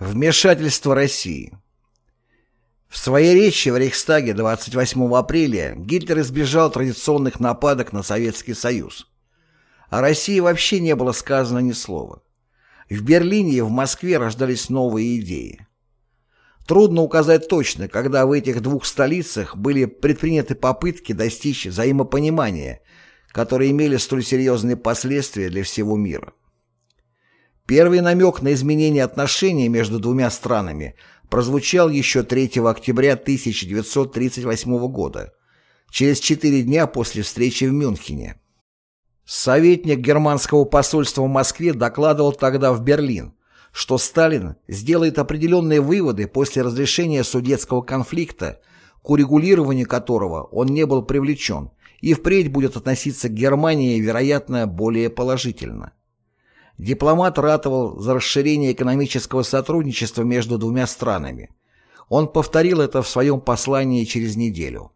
Вмешательство России В своей речи в Рейхстаге 28 апреля Гитлер избежал традиционных нападок на Советский Союз. О России вообще не было сказано ни слова. В Берлине и в Москве рождались новые идеи. Трудно указать точно, когда в этих двух столицах были предприняты попытки достичь взаимопонимания, которые имели столь серьезные последствия для всего мира. Первый намек на изменение отношений между двумя странами прозвучал еще 3 октября 1938 года, через четыре дня после встречи в Мюнхене. Советник германского посольства в Москве докладывал тогда в Берлин, что Сталин сделает определенные выводы после разрешения судетского конфликта, к урегулированию которого он не был привлечен, и впредь будет относиться к Германии, вероятно, более положительно. Дипломат ратовал за расширение экономического сотрудничества между двумя странами. Он повторил это в своем послании через неделю.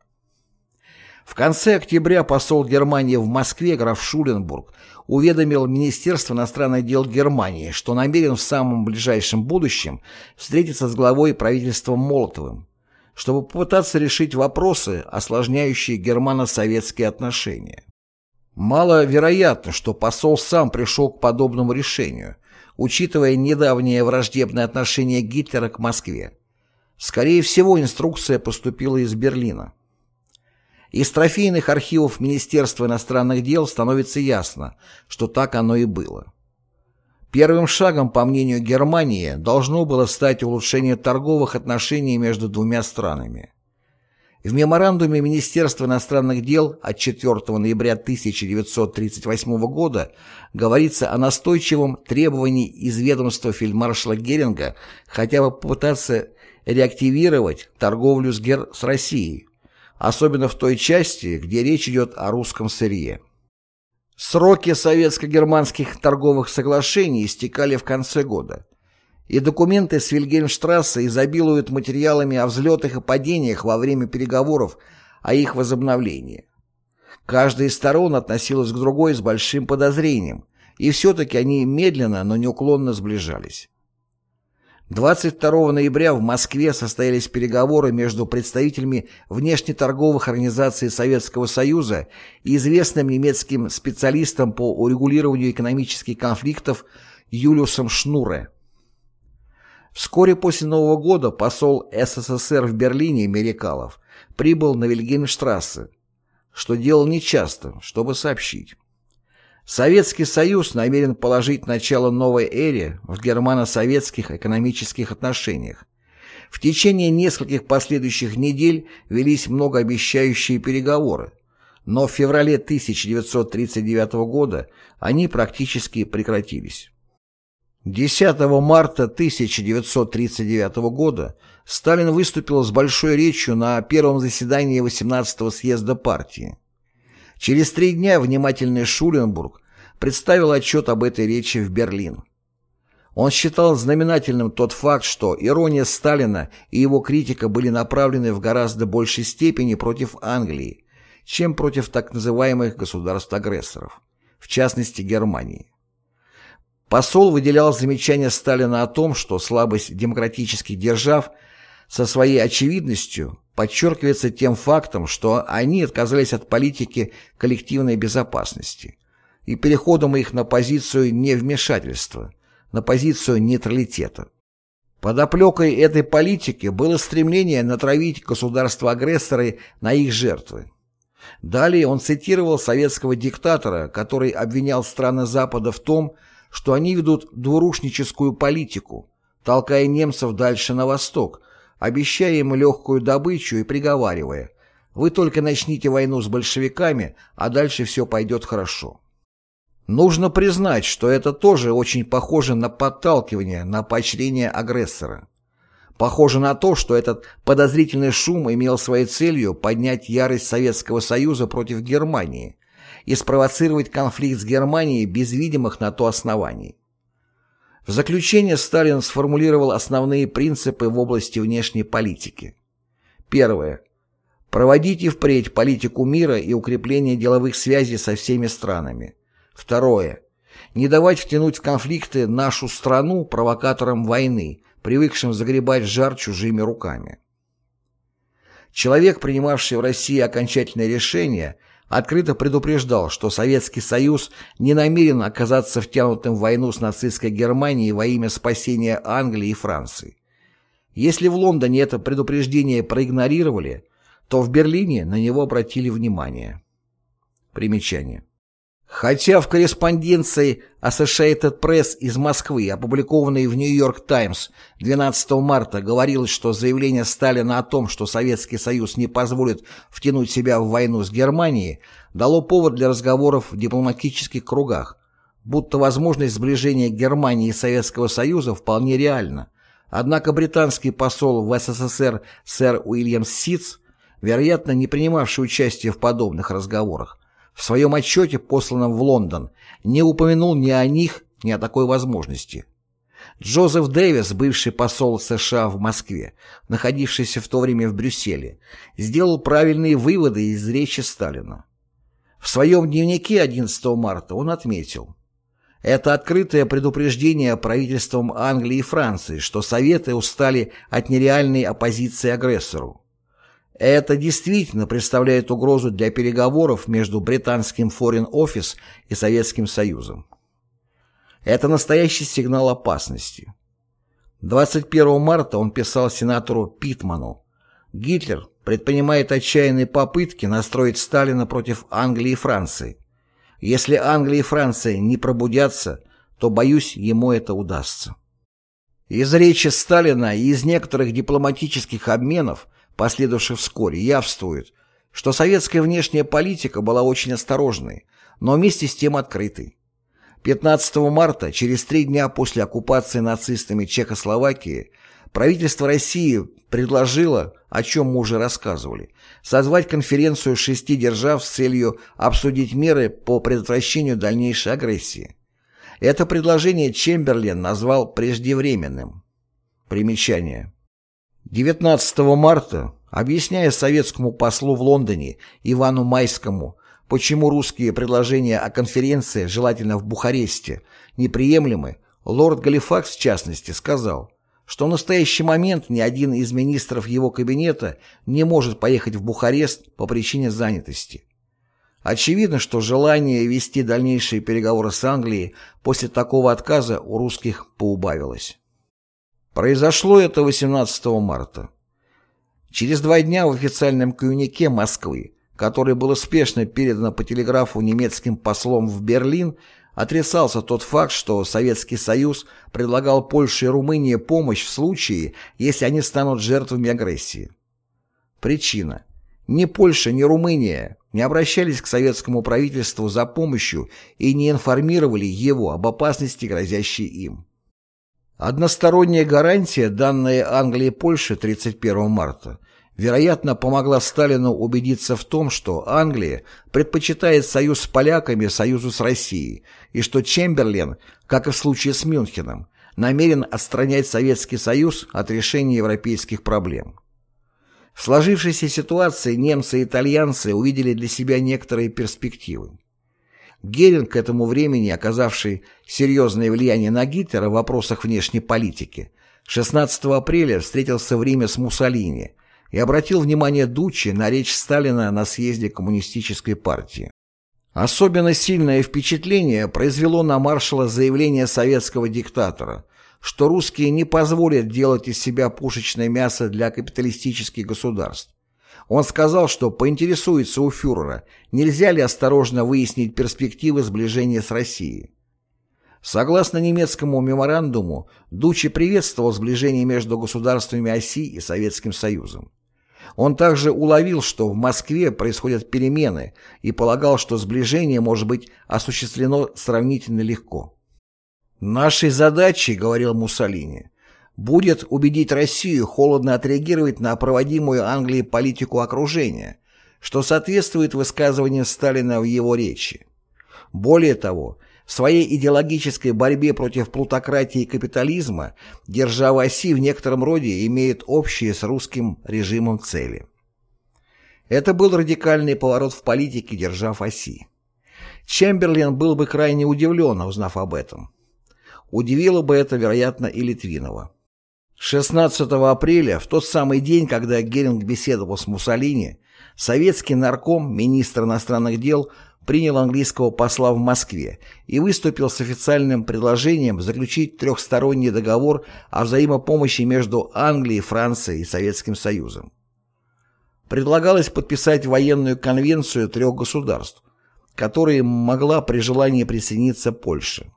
В конце октября посол Германии в Москве граф Шуленбург уведомил Министерство иностранных дел Германии, что намерен в самом ближайшем будущем встретиться с главой правительства Молотовым, чтобы попытаться решить вопросы, осложняющие германо-советские отношения. Маловероятно, что посол сам пришел к подобному решению, учитывая недавнее враждебное отношение Гитлера к Москве. Скорее всего, инструкция поступила из Берлина. Из трофейных архивов Министерства иностранных дел становится ясно, что так оно и было. Первым шагом, по мнению Германии, должно было стать улучшение торговых отношений между двумя странами. В меморандуме Министерства иностранных дел от 4 ноября 1938 года говорится о настойчивом требовании из ведомства фельдмаршала Геринга хотя бы попытаться реактивировать торговлю с, Гер... с Россией, особенно в той части, где речь идет о русском сырье. Сроки советско-германских торговых соглашений истекали в конце года и документы с Вильгельмштрассе изобилуют материалами о взлетах и падениях во время переговоров о их возобновлении. Каждая из сторон относилась к другой с большим подозрением, и все-таки они медленно, но неуклонно сближались. 22 ноября в Москве состоялись переговоры между представителями внешнеторговых организаций Советского Союза и известным немецким специалистом по урегулированию экономических конфликтов Юлиусом Шнуре. Вскоре после Нового года посол СССР в Берлине Мерикалов прибыл на Вильгельмштрассе, что делал нечасто, чтобы сообщить. Советский Союз намерен положить начало новой эре в германо-советских экономических отношениях. В течение нескольких последующих недель велись многообещающие переговоры, но в феврале 1939 года они практически прекратились. 10 марта 1939 года Сталин выступил с большой речью на первом заседании 18-го съезда партии. Через три дня внимательный Шуленбург представил отчет об этой речи в Берлин. Он считал знаменательным тот факт, что ирония Сталина и его критика были направлены в гораздо большей степени против Англии, чем против так называемых государств-агрессоров, в частности Германии. Посол выделял замечание Сталина о том, что слабость демократических держав со своей очевидностью подчеркивается тем фактом, что они отказались от политики коллективной безопасности и переходом их на позицию невмешательства, на позицию нейтралитета. Подоплекой этой политики было стремление натравить государства-агрессоры на их жертвы. Далее он цитировал советского диктатора, который обвинял страны Запада в том, что они ведут двурушническую политику, толкая немцев дальше на восток, обещая им легкую добычу и приговаривая «Вы только начните войну с большевиками, а дальше все пойдет хорошо». Нужно признать, что это тоже очень похоже на подталкивание, на поощрение агрессора. Похоже на то, что этот подозрительный шум имел своей целью поднять ярость Советского Союза против Германии, и спровоцировать конфликт с Германией без видимых на то оснований. В заключение Сталин сформулировал основные принципы в области внешней политики. Первое. Проводите впредь политику мира и укрепления деловых связей со всеми странами. Второе. не давать втянуть в конфликты нашу страну провокаторам войны, привыкшим загребать жар чужими руками. Человек, принимавший в России окончательное решение, открыто предупреждал, что Советский Союз не намерен оказаться втянутым в войну с нацистской Германией во имя спасения Англии и Франции. Если в Лондоне это предупреждение проигнорировали, то в Берлине на него обратили внимание. Примечание. Хотя в корреспонденции Associated Press из Москвы, опубликованной в Нью-Йорк Таймс 12 марта, говорилось, что заявление Сталина о том, что Советский Союз не позволит втянуть себя в войну с Германией, дало повод для разговоров в дипломатических кругах, будто возможность сближения Германии и Советского Союза вполне реальна. Однако британский посол в СССР сэр Уильям Ситц, вероятно, не принимавший участие в подобных разговорах, в своем отчете, посланном в Лондон, не упомянул ни о них, ни о такой возможности. Джозеф Дэвис, бывший посол США в Москве, находившийся в то время в Брюсселе, сделал правильные выводы из речи Сталина. В своем дневнике 11 марта он отметил, это открытое предупреждение правительствам Англии и Франции, что Советы устали от нереальной оппозиции агрессору. Это действительно представляет угрозу для переговоров между британским Foreign Office и Советским Союзом. Это настоящий сигнал опасности. 21 марта он писал сенатору Питману. Гитлер предпринимает отчаянные попытки настроить Сталина против Англии и Франции. Если Англия и Франция не пробудятся, то, боюсь, ему это удастся. Из речи Сталина и из некоторых дипломатических обменов последовавших вскоре, явствует, что советская внешняя политика была очень осторожной, но вместе с тем открытой. 15 марта, через три дня после оккупации нацистами Чехословакии, правительство России предложило, о чем мы уже рассказывали, созвать конференцию шести держав с целью обсудить меры по предотвращению дальнейшей агрессии. Это предложение Чемберлен назвал преждевременным. Примечание. 19 марта, объясняя советскому послу в Лондоне Ивану Майскому, почему русские предложения о конференции, желательно в Бухаресте, неприемлемы, лорд Галифакс, в частности, сказал, что в настоящий момент ни один из министров его кабинета не может поехать в Бухарест по причине занятости. Очевидно, что желание вести дальнейшие переговоры с Англией после такого отказа у русских поубавилось. Произошло это 18 марта. Через два дня в официальном коммюнике Москвы, которое было спешно передано по телеграфу немецким послом в Берлин, отрицался тот факт, что Советский Союз предлагал Польше и Румынии помощь в случае, если они станут жертвами агрессии. Причина. Ни Польша, ни Румыния не обращались к советскому правительству за помощью и не информировали его об опасности, грозящей им. Односторонняя гарантия, данная Англии и Польше 31 марта, вероятно, помогла Сталину убедиться в том, что Англия предпочитает союз с поляками союзу с Россией, и что Чемберлен, как и в случае с Мюнхеном, намерен отстранять Советский Союз от решения европейских проблем. В сложившейся ситуации немцы и итальянцы увидели для себя некоторые перспективы. Геринг, к этому времени оказавший серьезное влияние на Гитлера в вопросах внешней политики, 16 апреля встретился в Риме с Муссолини и обратил внимание Дуччи на речь Сталина на съезде Коммунистической партии. Особенно сильное впечатление произвело на маршала заявление советского диктатора, что русские не позволят делать из себя пушечное мясо для капиталистических государств, он сказал, что поинтересуется у фюрера, нельзя ли осторожно выяснить перспективы сближения с Россией. Согласно немецкому меморандуму, Дучи приветствовал сближение между государствами оси и Советским Союзом. Он также уловил, что в Москве происходят перемены и полагал, что сближение может быть осуществлено сравнительно легко. «Нашей задачей, — говорил Муссолини, будет убедить Россию холодно отреагировать на проводимую Англией политику окружения, что соответствует высказываниям Сталина в его речи. Более того, в своей идеологической борьбе против плутократии и капитализма держава оси в некотором роде имеет общие с русским режимом цели. Это был радикальный поворот в политике держав оси. Чемберлен был бы крайне удивлен, узнав об этом. Удивило бы это, вероятно, и Литвинова. 16 апреля, в тот самый день, когда Геринг беседовал с Муссолини, советский нарком, министр иностранных дел, принял английского посла в Москве и выступил с официальным предложением заключить трехсторонний договор о взаимопомощи между Англией, Францией и Советским Союзом. Предлагалось подписать военную конвенцию трех государств, которой могла при желании присоединиться Польша.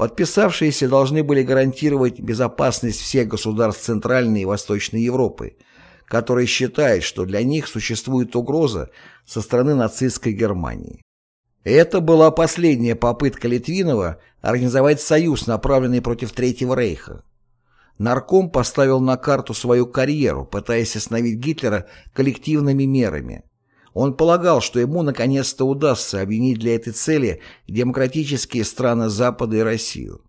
Подписавшиеся должны были гарантировать безопасность всех государств Центральной и Восточной Европы, которые считают, что для них существует угроза со стороны нацистской Германии. Это была последняя попытка Литвинова организовать союз, направленный против Третьего Рейха. Нарком поставил на карту свою карьеру, пытаясь остановить Гитлера коллективными мерами. Он полагал, что ему наконец-то удастся объединить для этой цели демократические страны Запада и Россию.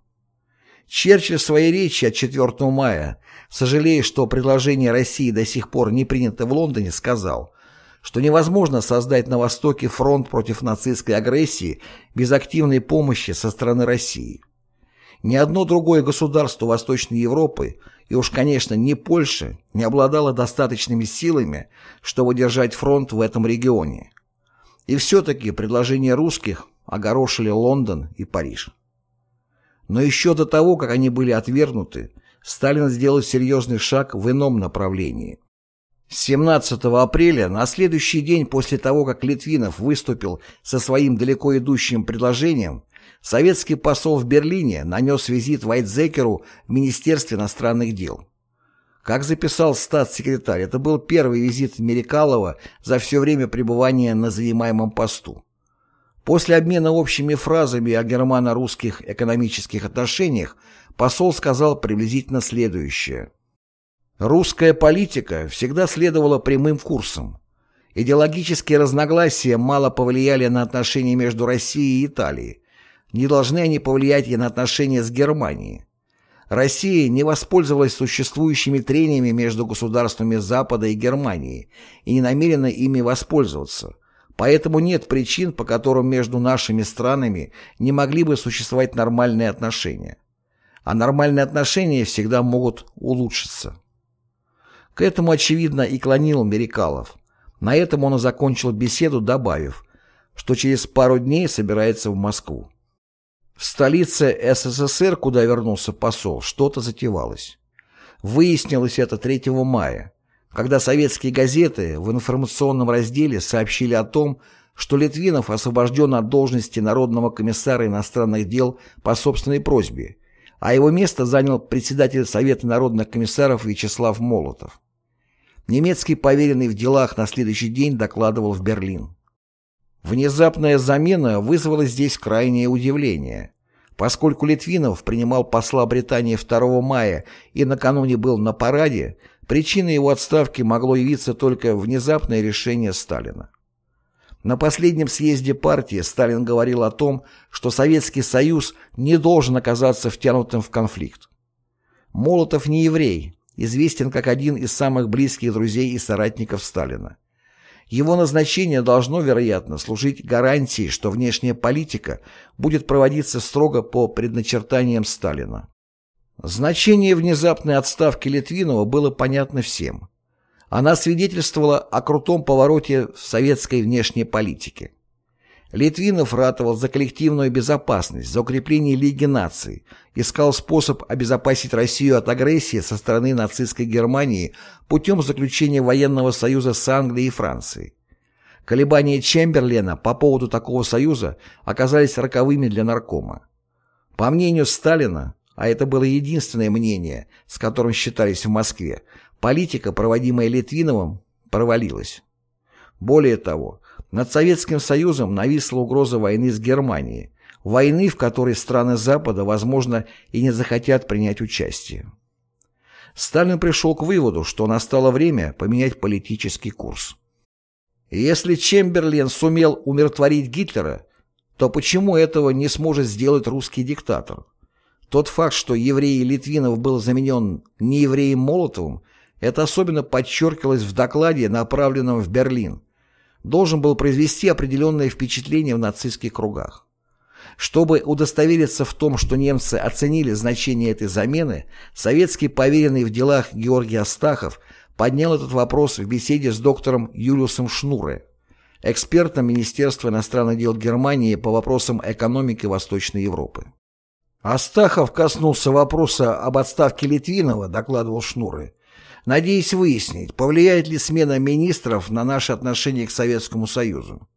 Черчилль в своей речи от 4 мая, сожалея, что предложение России до сих пор не принято в Лондоне, сказал, что невозможно создать на Востоке фронт против нацистской агрессии без активной помощи со стороны России. Ни одно другое государство Восточной Европы, и уж, конечно, не Польша, не обладало достаточными силами, чтобы держать фронт в этом регионе. И все-таки предложения русских огорошили Лондон и Париж. Но еще до того, как они были отвергнуты, Сталин сделал серьезный шаг в ином направлении. 17 апреля, на следующий день после того, как Литвинов выступил со своим далеко идущим предложением, советский посол в Берлине нанес визит Вайтзекеру в Министерстве иностранных дел. Как записал статс-секретарь, это был первый визит Мерикалова за все время пребывания на занимаемом посту. После обмена общими фразами о германо-русских экономических отношениях посол сказал приблизительно следующее. «Русская политика всегда следовала прямым курсом. Идеологические разногласия мало повлияли на отношения между Россией и Италией. Не должны они повлиять и на отношения с Германией. Россия не воспользовалась существующими трениями между государствами Запада и Германии и не намерена ими воспользоваться. Поэтому нет причин, по которым между нашими странами не могли бы существовать нормальные отношения. А нормальные отношения всегда могут улучшиться. К этому, очевидно, и клонил Мерикалов. На этом он и закончил беседу, добавив, что через пару дней собирается в Москву. В столице СССР, куда вернулся посол, что-то затевалось. Выяснилось это 3 мая когда советские газеты в информационном разделе сообщили о том, что Литвинов освобожден от должности Народного комиссара иностранных дел по собственной просьбе, а его место занял председатель Совета народных комиссаров Вячеслав Молотов. Немецкий поверенный в делах на следующий день докладывал в Берлин. Внезапная замена вызвала здесь крайнее удивление. Поскольку Литвинов принимал посла Британии 2 мая и накануне был на параде, Причиной его отставки могло явиться только внезапное решение Сталина. На последнем съезде партии Сталин говорил о том, что Советский Союз не должен оказаться втянутым в конфликт. Молотов не еврей, известен как один из самых близких друзей и соратников Сталина. Его назначение должно, вероятно, служить гарантией, что внешняя политика будет проводиться строго по предначертаниям Сталина. Значение внезапной отставки Литвинова было понятно всем. Она свидетельствовала о крутом повороте в советской внешней политике. Литвинов ратовал за коллективную безопасность, за укрепление Лиги наций, искал способ обезопасить Россию от агрессии со стороны нацистской Германии путем заключения военного союза с Англией и Францией. Колебания Чемберлена по поводу такого союза оказались роковыми для наркома. По мнению Сталина, а это было единственное мнение, с которым считались в Москве, политика, проводимая Литвиновым, провалилась. Более того, над Советским Союзом нависла угроза войны с Германией, войны, в которой страны Запада, возможно, и не захотят принять участие. Сталин пришел к выводу, что настало время поменять политический курс. Если Чемберлен сумел умиротворить Гитлера, то почему этого не сможет сделать русский диктатор? Тот факт, что еврей Литвинов был заменен неевреем Молотовым, это особенно подчеркивалось в докладе, направленном в Берлин. Должен был произвести определенное впечатление в нацистских кругах. Чтобы удостовериться в том, что немцы оценили значение этой замены, советский поверенный в делах Георгий Астахов поднял этот вопрос в беседе с доктором Юлиусом Шнуре, экспертом Министерства иностранных дел Германии по вопросам экономики Восточной Европы. Астахов коснулся вопроса об отставке Литвинова, докладывал Шнуры, надеясь выяснить, повлияет ли смена министров на наши отношения к Советскому Союзу.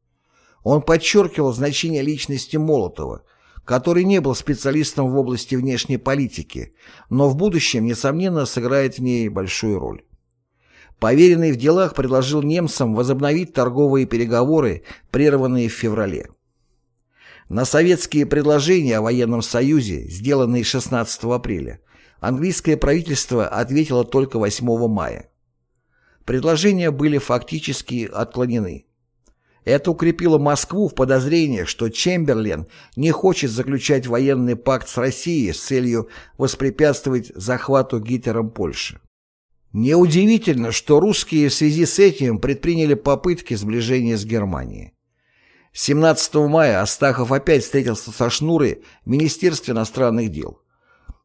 Он подчеркивал значение личности Молотова, который не был специалистом в области внешней политики, но в будущем, несомненно, сыграет в ней большую роль. Поверенный в делах предложил немцам возобновить торговые переговоры, прерванные в феврале. На советские предложения о военном союзе, сделанные 16 апреля, английское правительство ответило только 8 мая. Предложения были фактически отклонены. Это укрепило Москву в подозрениях, что Чемберлен не хочет заключать военный пакт с Россией с целью воспрепятствовать захвату Гитлером Польши. Неудивительно, что русские в связи с этим предприняли попытки сближения с Германией. 17 мая Астахов опять встретился со Шнурой в Министерстве иностранных дел.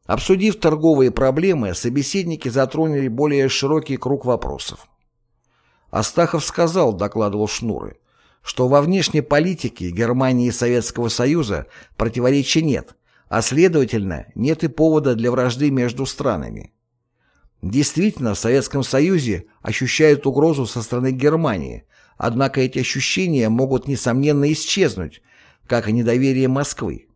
Обсудив торговые проблемы, собеседники затронули более широкий круг вопросов. Астахов сказал, докладывал Шнуры, что во внешней политике Германии и Советского Союза противоречия нет, а следовательно, нет и повода для вражды между странами. Действительно, в Советском Союзе ощущают угрозу со стороны Германии, однако эти ощущения могут несомненно исчезнуть, как и недоверие Москвы.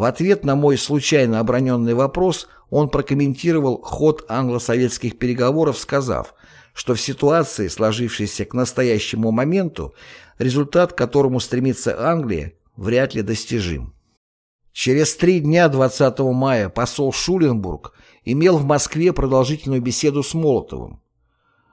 В ответ на мой случайно оброненный вопрос он прокомментировал ход англо-советских переговоров, сказав, что в ситуации, сложившейся к настоящему моменту, результат, к которому стремится Англия, вряд ли достижим. Через три дня 20 мая посол Шуленбург имел в Москве продолжительную беседу с Молотовым.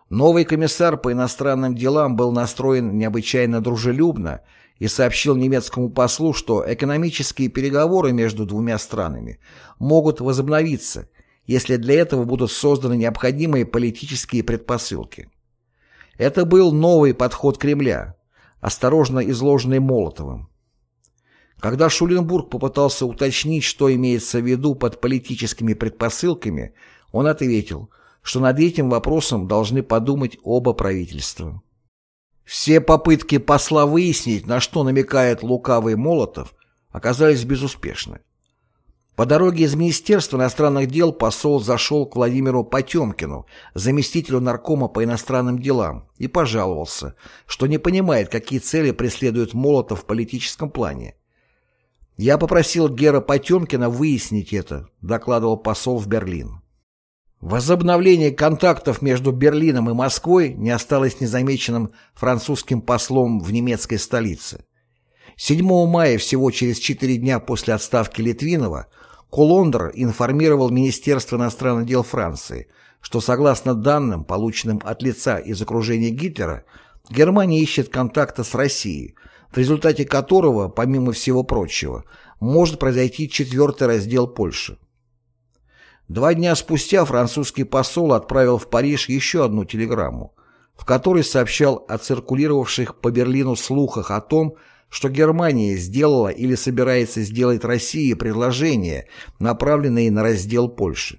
Новый комиссар по иностранным делам был настроен необычайно дружелюбно и сообщил немецкому послу, что экономические переговоры между двумя странами могут возобновиться, если для этого будут созданы необходимые политические предпосылки. Это был новый подход Кремля, осторожно изложенный Молотовым. Когда Шуленбург попытался уточнить, что имеется в виду под политическими предпосылками, он ответил, что над этим вопросом должны подумать оба правительства. Все попытки посла выяснить, на что намекает лукавый Молотов, оказались безуспешны. По дороге из Министерства иностранных дел посол зашел к Владимиру Потемкину, заместителю наркома по иностранным делам, и пожаловался, что не понимает, какие цели преследует Молотов в политическом плане. «Я попросил Гера Потемкина выяснить это», докладывал посол в Берлин. Возобновление контактов между Берлином и Москвой не осталось незамеченным французским послом в немецкой столице. 7 мая, всего через четыре дня после отставки Литвинова, Кулондр информировал Министерство иностранных дел Франции, что согласно данным, полученным от лица из окружения Гитлера, Германия ищет контакта с Россией, в результате которого, помимо всего прочего, может произойти четвертый раздел Польши. Два дня спустя французский посол отправил в Париж еще одну телеграмму, в которой сообщал о циркулировавших по Берлину слухах о том, что Германия сделала или собирается сделать России предложения, направленные на раздел Польши.